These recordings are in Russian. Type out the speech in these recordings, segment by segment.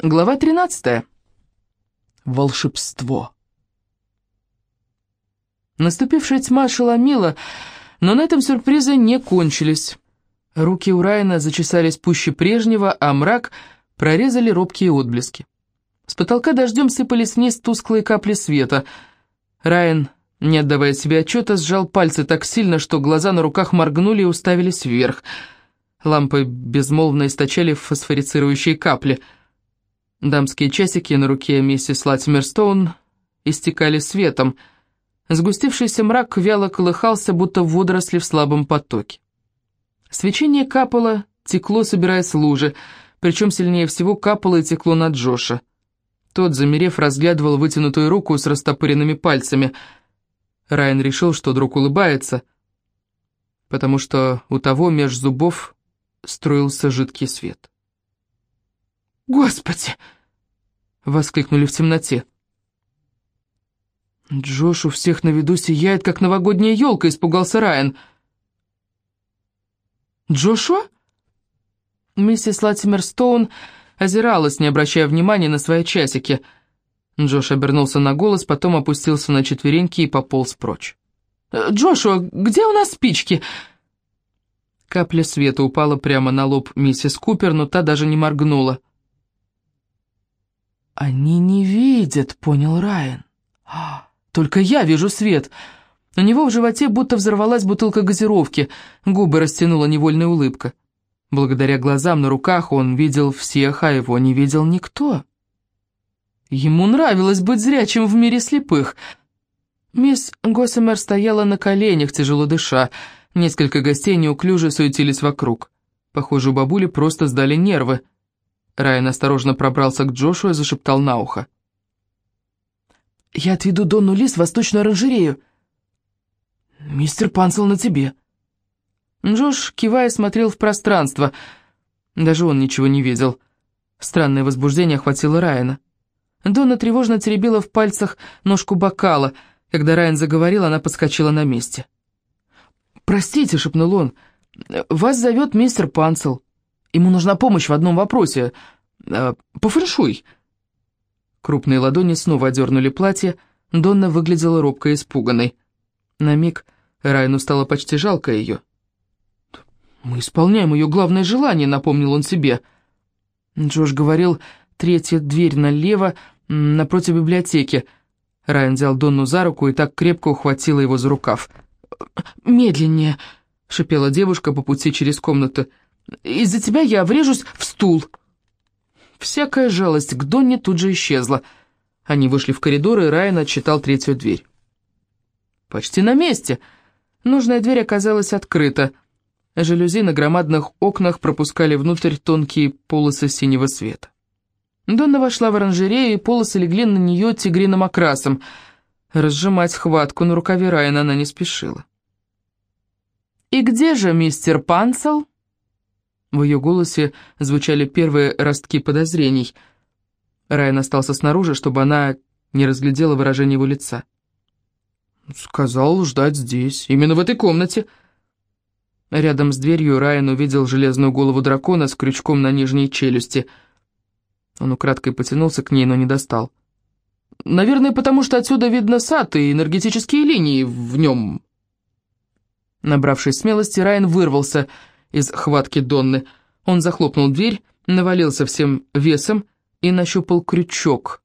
Глава 13. Волшебство. Наступившая тьма ошеломила, но на этом сюрпризы не кончились. Руки у Райана зачесались пуще прежнего, а мрак прорезали робкие отблески. С потолка дождем сыпались вниз тусклые капли света. Райан, не отдавая себе отчета, сжал пальцы так сильно, что глаза на руках моргнули и уставились вверх. Лампы безмолвно источали фосфорицирующие капли — Дамские часики на руке миссис Латимерстоун истекали светом. Сгустившийся мрак вяло колыхался, будто водоросли в слабом потоке. Свечение капало, текло, собираясь лужи, причем сильнее всего капало и текло на Джоша. Тот, замерев, разглядывал вытянутую руку с растопыренными пальцами. Райан решил, что друг улыбается, потому что у того меж зубов струился жидкий свет. «Господи!» — воскликнули в темноте. «Джош у всех на виду сияет, как новогодняя елка», — испугался Райан. «Джошуа?» Миссис Латимер Стоун озиралась, не обращая внимания на свои часики. Джош обернулся на голос, потом опустился на четвереньки и пополз прочь. «Джошуа, где у нас спички?» Капля света упала прямо на лоб миссис Купер, но та даже не моргнула. «Они не видят», — понял Райан. «А, «Только я вижу свет». У него в животе будто взорвалась бутылка газировки, губы растянула невольная улыбка. Благодаря глазам на руках он видел всех, а его не видел никто. Ему нравилось быть зрячим в мире слепых. Мисс Госсемер стояла на коленях, тяжело дыша. Несколько гостей неуклюже суетились вокруг. Похоже, у бабули просто сдали нервы. Райан осторожно пробрался к Джошу и зашептал на ухо. «Я отведу Донну Лис в восточную оранжерею. Мистер Пансел на тебе». Джош, кивая, смотрел в пространство. Даже он ничего не видел. Странное возбуждение охватило Райана. Донна тревожно теребила в пальцах ножку бокала. Когда Райан заговорил, она подскочила на месте. «Простите», — шепнул он, — «вас зовет мистер Пансел». Ему нужна помощь в одном вопросе. Э, пофэншуй». Крупные ладони снова одернули платье. Донна выглядела робко испуганной. На миг Райну стало почти жалко ее. «Мы исполняем ее главное желание», — напомнил он себе. Джош говорил, третья дверь налево, напротив библиотеки. Райан взял Донну за руку и так крепко ухватила его за рукав. «Медленнее», — шипела девушка по пути через комнату. Из-за тебя я врежусь в стул». Всякая жалость к Донне тут же исчезла. Они вышли в коридор, и Райан отчитал третью дверь. «Почти на месте». Нужная дверь оказалась открыта. Жалюзи на громадных окнах пропускали внутрь тонкие полосы синего света. Донна вошла в оранжерею, и полосы легли на нее тигриным окрасом. Разжимать хватку на рукаве Райана она не спешила. «И где же мистер Панцел?» В ее голосе звучали первые ростки подозрений. Райан остался снаружи, чтобы она не разглядела выражение его лица. «Сказал ждать здесь, именно в этой комнате». Рядом с дверью Райан увидел железную голову дракона с крючком на нижней челюсти. Он украдкой потянулся к ней, но не достал. «Наверное, потому что отсюда видно сад и энергетические линии в нем». Набравшись смелости, Райан вырвался из хватки Донны. Он захлопнул дверь, навалился всем весом и нащупал крючок.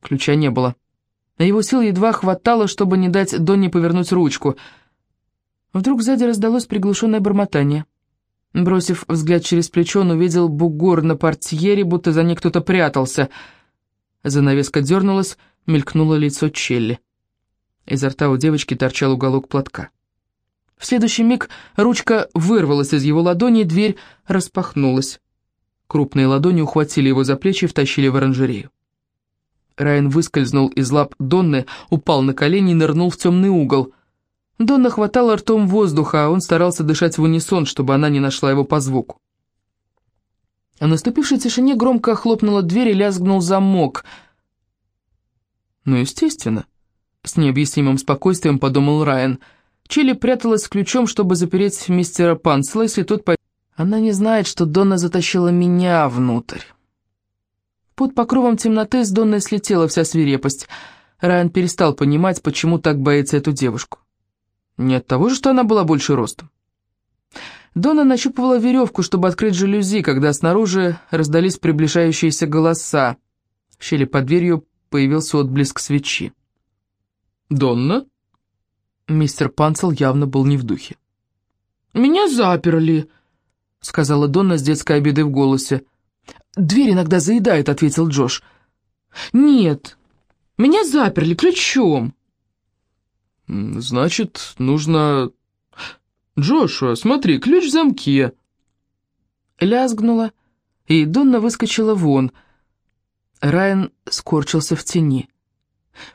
Ключа не было. На его сил едва хватало, чтобы не дать Донне повернуть ручку. Вдруг сзади раздалось приглушенное бормотание. Бросив взгляд через плечо, он увидел бугор на портьере, будто за ней кто-то прятался. Занавеска дернулась, мелькнуло лицо Челли. Изо рта у девочки торчал уголок платка. В следующий миг ручка вырвалась из его ладони, и дверь распахнулась. Крупные ладони ухватили его за плечи и втащили в оранжерею. Райан выскользнул из лап Донны, упал на колени и нырнул в темный угол. Донна хватала ртом воздуха, а он старался дышать в унисон, чтобы она не нашла его по звуку. В наступившей тишине громко хлопнула дверь и лязгнул замок. «Ну, естественно», — с необъяснимым спокойствием подумал Райан — Чили пряталась ключом, чтобы запереть мистера Панцела, если тот по... Она не знает, что Донна затащила меня внутрь. Под покровом темноты с Донной слетела вся свирепость. Райан перестал понимать, почему так боится эту девушку. Не от того же, что она была больше ростом. Дона нащупывала веревку, чтобы открыть жалюзи, когда снаружи раздались приближающиеся голоса. В щели под дверью появился отблеск свечи. «Донна?» Мистер Панцел явно был не в духе. «Меня заперли», — сказала Донна с детской обидой в голосе. «Дверь иногда заедает», — ответил Джош. «Нет, меня заперли ключом». «Значит, нужно...» «Джошуа, смотри, ключ в замке». Лязгнула, и Донна выскочила вон. Райан скорчился в тени.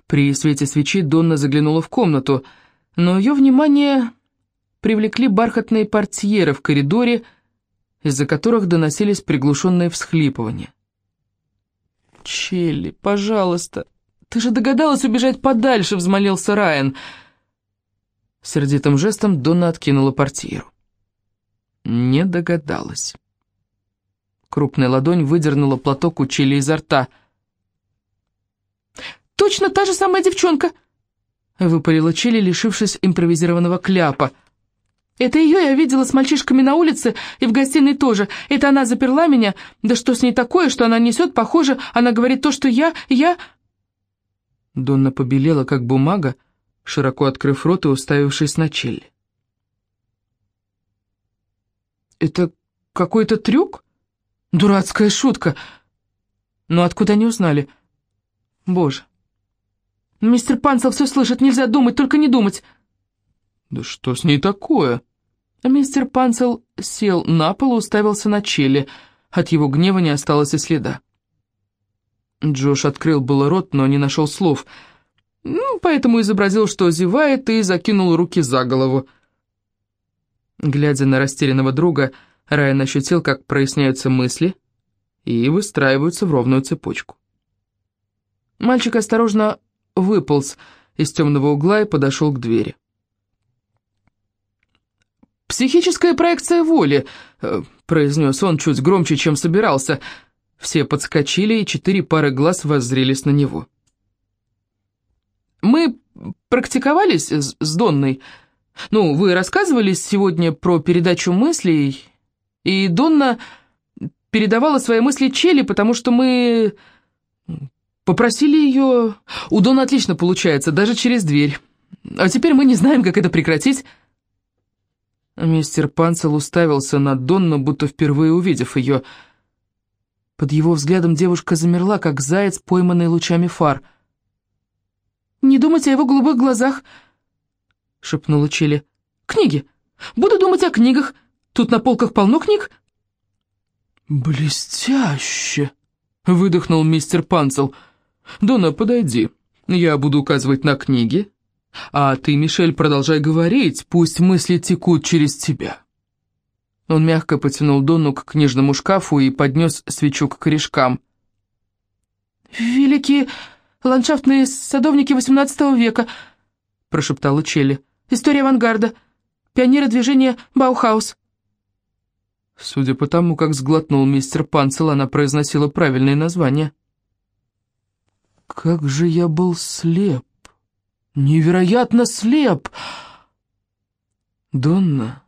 При свете свечи Донна заглянула в комнату, но ее внимание привлекли бархатные портьеры в коридоре, из-за которых доносились приглушенные всхлипывания. «Челли, пожалуйста, ты же догадалась убежать подальше», — взмолился Райан. Сердитым жестом Донна откинула портьеру. Не догадалась. Крупная ладонь выдернула платок у Челли изо рта. «Точно та же самая девчонка!» — выпалила Челли, лишившись импровизированного кляпа — это ее я видела с мальчишками на улице и в гостиной тоже. Это она заперла меня. Да что с ней такое, что она несет? Похоже, она говорит то, что я... я...» Донна побелела, как бумага, широко открыв рот и уставившись на Челли. «Это какой-то трюк? Дурацкая шутка. Но откуда они узнали? Боже. Мистер Панцел все слышит, нельзя думать, только не думать». «Да что с ней такое?» Мистер Панцел сел на пол и уставился на Челли. От его гнева не осталось и следа. Джош открыл было рот, но не нашел слов, ну, поэтому изобразил, что зевает, и закинул руки за голову. Глядя на растерянного друга, Райан ощутил, как проясняются мысли и выстраиваются в ровную цепочку. Мальчик осторожно выполз из темного угла и подошел к двери. «Психическая проекция воли», э, — произнес он чуть громче, чем собирался. Все подскочили, и четыре пары глаз воззрелись на него. «Мы практиковались с, Донной. Ну, вы рассказывали сегодня про передачу мыслей, и Донна передавала свои мысли Челли, потому что мы попросили ее... У Донны отлично получается, даже через дверь. А теперь мы не знаем, как это прекратить». Мистер Панцел уставился на Донну, будто впервые увидев ее. Под его взглядом девушка замерла, как заяц, пойманный лучами фар. «Не думайте о его голубых глазах», — шепнула Чили. «Книги! Буду думать о книгах. Тут на полках полно книг». «Блестяще!» — выдохнул мистер Панцел. «Дона, подойди. Я буду указывать на книги, а ты, Мишель, продолжай говорить, пусть мысли текут через тебя. Он мягко потянул Донну к книжному шкафу и поднес свечу к корешкам. «Великие ландшафтные садовники XVIII века», — прошептала Челли. «История авангарда. Пионеры движения Баухаус». Судя по тому, как сглотнул мистер Панцел, она произносила правильное название. «Как же я был слеп!» невероятно слеп. Донна,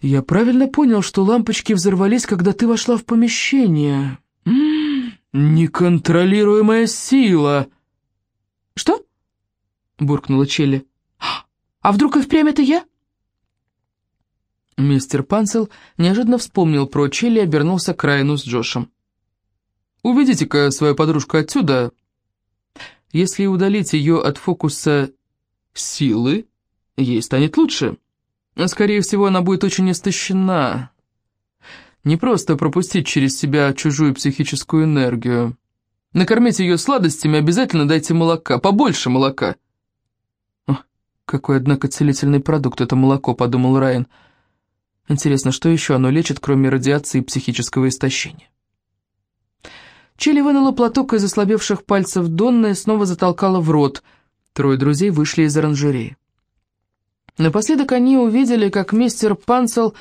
я правильно понял, что лампочки взорвались, когда ты вошла в помещение? М -м -м, неконтролируемая сила. Что? буркнула Челли. А вдруг и впрямь это я? Мистер Панцел неожиданно вспомнил про Челли и обернулся к Райану с Джошем. «Уведите-ка свою подружку отсюда, если удалить ее от фокуса силы, ей станет лучше. Скорее всего, она будет очень истощена. Не просто пропустить через себя чужую психическую энергию. Накормите ее сладостями, обязательно дайте молока, побольше молока. О, какой, однако, целительный продукт это молоко, подумал Райан. Интересно, что еще оно лечит, кроме радиации и психического истощения? Чили вынула платок из ослабевших пальцев Донны и снова затолкала в рот. Трое друзей вышли из оранжереи. Напоследок они увидели, как мистер Панцел,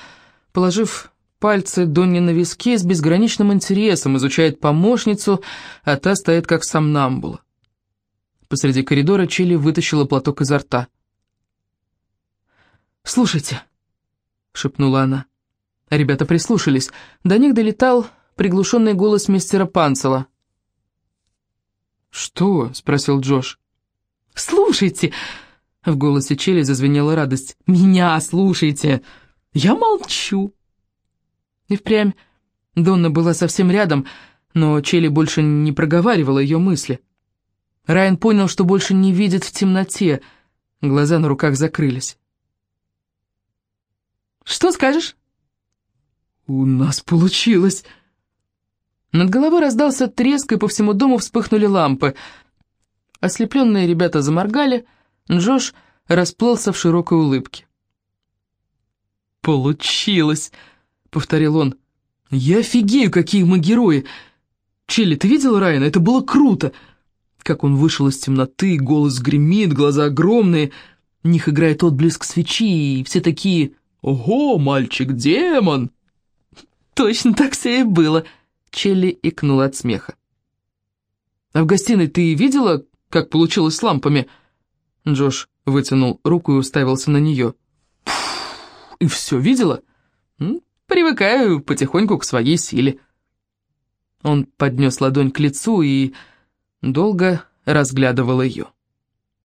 положив пальцы Донни на виске с безграничным интересом, изучает помощницу, а та стоит как сомнамбула. Посреди коридора Чили вытащила платок изо рта. «Слушайте», — шепнула она. Ребята прислушались. До них долетал приглушенный голос мистера Панцела. «Что?» — спросил Джош. «Слушайте!» — в голосе Чели зазвенела радость. «Меня слушайте! Я молчу!» И впрямь Донна была совсем рядом, но Чели больше не проговаривала ее мысли. Райан понял, что больше не видит в темноте. Глаза на руках закрылись. «Что скажешь?» «У нас получилось!» Над головой раздался треск, и по всему дому вспыхнули лампы. Ослепленные ребята заморгали, Джош расплылся в широкой улыбке. «Получилось!» — повторил он. «Я офигею, какие мы герои! Чилли, ты видел Райана? Это было круто!» Как он вышел из темноты, голос гремит, глаза огромные, в них играет отблеск свечи, и все такие «Ого, мальчик-демон!» «Точно так все и было!» Челли икнула от смеха. «А в гостиной ты видела, как получилось с лампами?» Джош вытянул руку и уставился на нее. «И все видела?» «Привыкаю потихоньку к своей силе». Он поднес ладонь к лицу и долго разглядывал ее.